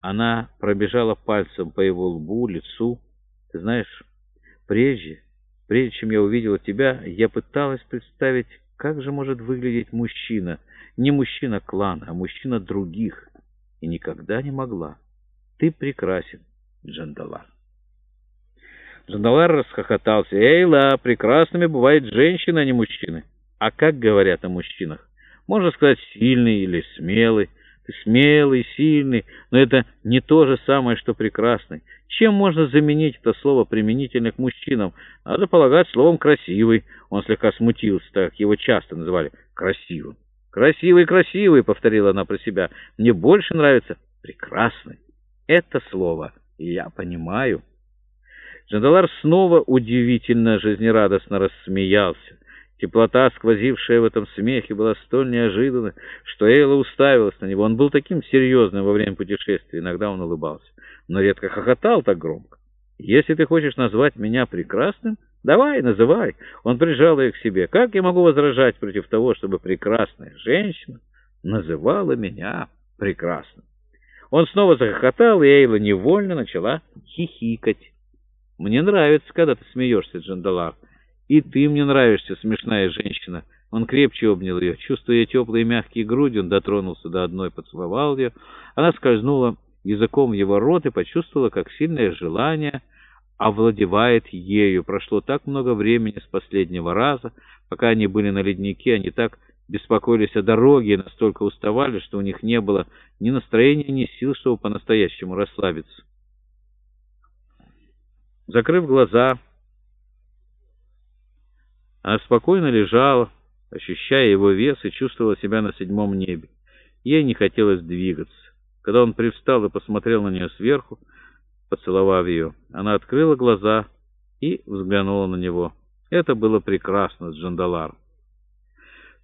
Она пробежала пальцем по его лбу, лицу. Ты знаешь, прежде, прежде чем я увидела тебя, я пыталась представить, как же может выглядеть мужчина, не мужчина клана, а мужчина других, и никогда не могла. Ты прекрасен, Джандалар. Джандалар расхохотался. «Эйла, прекрасными бывают женщины, а не мужчины. А как говорят о мужчинах? Можно сказать, сильный или смелый. Смелый, сильный, но это не то же самое, что прекрасный. Чем можно заменить это слово применительно к мужчинам? Надо полагать словом «красивый». Он слегка смутился, так его часто называли «красивым». «Красивый, красивый», — повторила она про себя. «Мне больше нравится прекрасный». Это слово я понимаю. Джандалар снова удивительно жизнерадостно рассмеялся. Теплота, сквозившая в этом смехе, была столь неожиданна, что Эйла уставилась на него. Он был таким серьезным во время путешествия, иногда он улыбался, но редко хохотал так громко. «Если ты хочешь назвать меня прекрасным, давай, называй». Он прижал ее к себе. «Как я могу возражать против того, чтобы прекрасная женщина называла меня прекрасным?» Он снова захохотал, и Эйла невольно начала хихикать. «Мне нравится, когда ты смеешься, Джандалар. И ты мне нравишься, смешная женщина». Он крепче обнял ее. Чувствуя теплые мягкие груди, он дотронулся до одной, поцеловал ее. Она скользнула языком в его рот и почувствовала, как сильное желание овладевает ею. Прошло так много времени с последнего раза. Пока они были на леднике, они так беспокоились о дороге и настолько уставали, что у них не было ни настроения, ни сил, чтобы по-настоящему расслабиться. Закрыв глаза, она спокойно лежала, ощущая его вес и чувствовала себя на седьмом небе. Ей не хотелось двигаться. Когда он привстал и посмотрел на нее сверху, поцеловав ее, она открыла глаза и взглянула на него. Это было прекрасно с Джандаларом.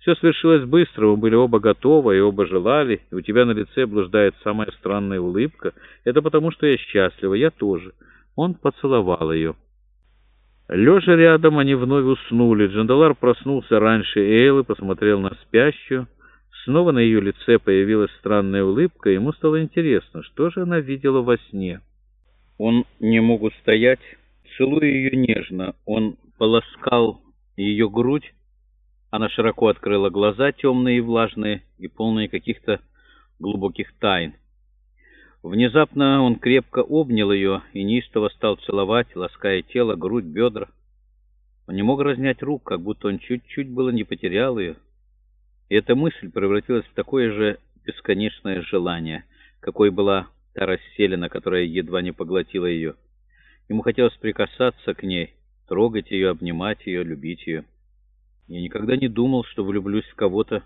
Все свершилось быстро, мы были оба готовы и оба желали, и у тебя на лице блуждает самая странная улыбка. Это потому, что я счастлива, я тоже. Он поцеловал ее. Лежа рядом, они вновь уснули. Джандалар проснулся раньше Эйлы, посмотрел на спящую. Снова на ее лице появилась странная улыбка, ему стало интересно, что же она видела во сне. Он не мог устоять, целуя ее нежно. Он полоскал ее грудь. Она широко открыла глаза, темные и влажные, и полные каких-то глубоких тайн. Внезапно он крепко обнял ее и неистово стал целовать, лаская тело, грудь, бедра. Он не мог разнять рук, как будто он чуть-чуть было не потерял ее. И эта мысль превратилась в такое же бесконечное желание, какой была та расселена, которая едва не поглотила ее. Ему хотелось прикасаться к ней, трогать ее, обнимать ее, любить ее. «Я никогда не думал, что влюблюсь в кого-то»,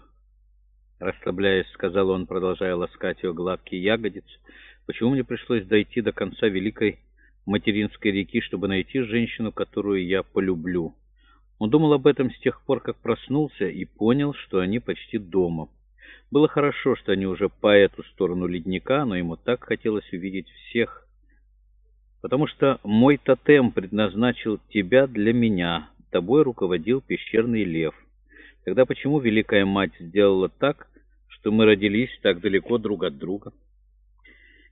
— расслабляясь, сказал он, продолжая ласкать ее гладкие ягодицы, Почему мне пришлось дойти до конца великой материнской реки, чтобы найти женщину, которую я полюблю? Он думал об этом с тех пор, как проснулся, и понял, что они почти дома. Было хорошо, что они уже по эту сторону ледника, но ему так хотелось увидеть всех. Потому что мой тотем предназначил тебя для меня, тобой руководил пещерный лев. Тогда почему Великая Мать сделала так, что мы родились так далеко друг от друга?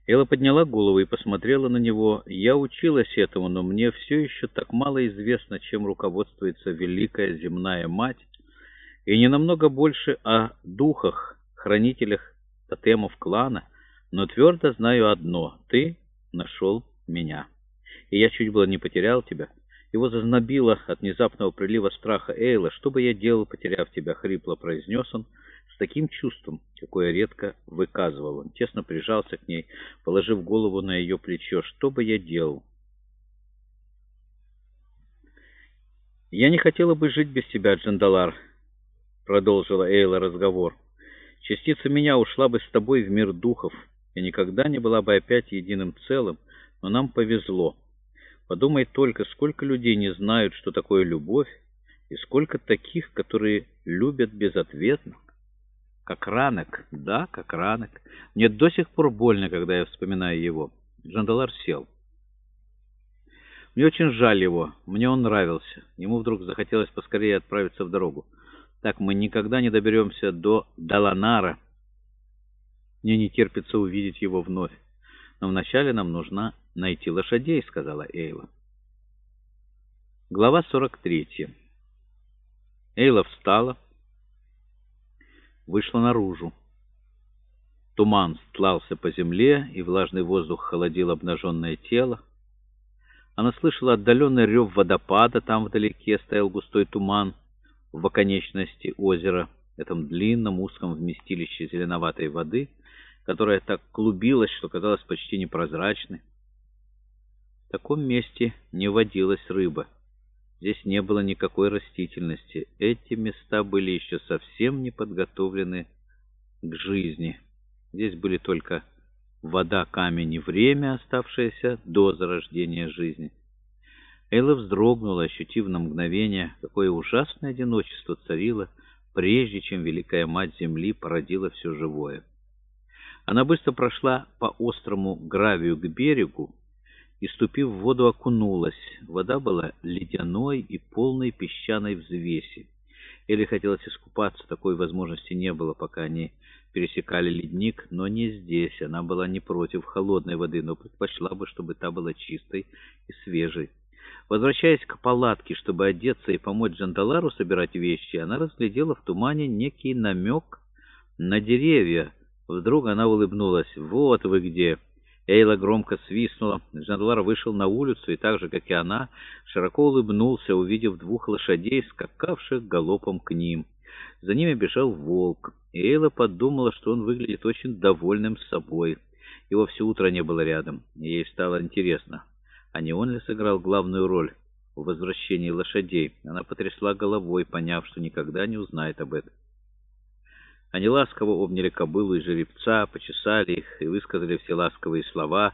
Элла подняла голову и посмотрела на него. «Я училась этому, но мне все еще так мало известно, чем руководствуется великая земная мать, и не намного больше о духах, хранителях тотемов клана, но твердо знаю одно — ты нашел меня, и я чуть было не потерял тебя». Его зазнобило от внезапного прилива страха Эйла. «Что бы я делал, потеряв тебя?» — хрипло произнес он с таким чувством, какое редко выказывал. Он тесно прижался к ней, положив голову на ее плечо. «Что бы я делал?» «Я не хотела бы жить без тебя, Джандалар», — продолжила Эйла разговор. «Частица меня ушла бы с тобой в мир духов, и никогда не была бы опять единым целым, но нам повезло. Подумай только, сколько людей не знают, что такое любовь, и сколько таких, которые любят безответно. Как ранок, да, как ранок. Мне до сих пор больно, когда я вспоминаю его. Джандалар сел. Мне очень жаль его, мне он нравился. Ему вдруг захотелось поскорее отправиться в дорогу. Так мы никогда не доберемся до Даланара. Мне не терпится увидеть его вновь. Но вначале нам нужно найти лошадей, сказала Эйла. Глава 43. Эйла встала, вышла наружу. Туман стлался по земле, и влажный воздух холодил обнаженное тело. Она слышала отдаленный рев водопада, там вдалеке стоял густой туман в оконечности озера, этом длинном узком вместилище зеленоватой воды, которая так клубилась, что казалась почти непрозрачной. В таком месте не водилась рыба. Здесь не было никакой растительности. Эти места были еще совсем не подготовлены к жизни. Здесь были только вода, камень и время, оставшееся до зарождения жизни. Элла вздрогнула, ощутив на мгновение, какое ужасное одиночество царило, прежде чем Великая Мать Земли породила все живое. Она быстро прошла по острому гравию к берегу и, ступив в воду, окунулась. Вода была ледяной и полной песчаной взвеси. Элли хотелось искупаться, такой возможности не было, пока они пересекали ледник, но не здесь. Она была не против холодной воды, но предпочла бы, чтобы та была чистой и свежей. Возвращаясь к палатке, чтобы одеться и помочь Джандалару собирать вещи, она разглядела в тумане некий намек на деревья. Вдруг она улыбнулась. «Вот вы где!» Эйла громко свистнула. Джандалар вышел на улицу и так же, как и она, широко улыбнулся, увидев двух лошадей, скакавших галопом к ним. За ними бежал волк. Эйла подумала, что он выглядит очень довольным собой. Его все утро не было рядом. Ей стало интересно, а не он ли сыграл главную роль в возвращении лошадей? Она потрясла головой, поняв, что никогда не узнает об этом. Они ласково обняли кобылу и жеребца, почесали их и высказали все ласковые слова,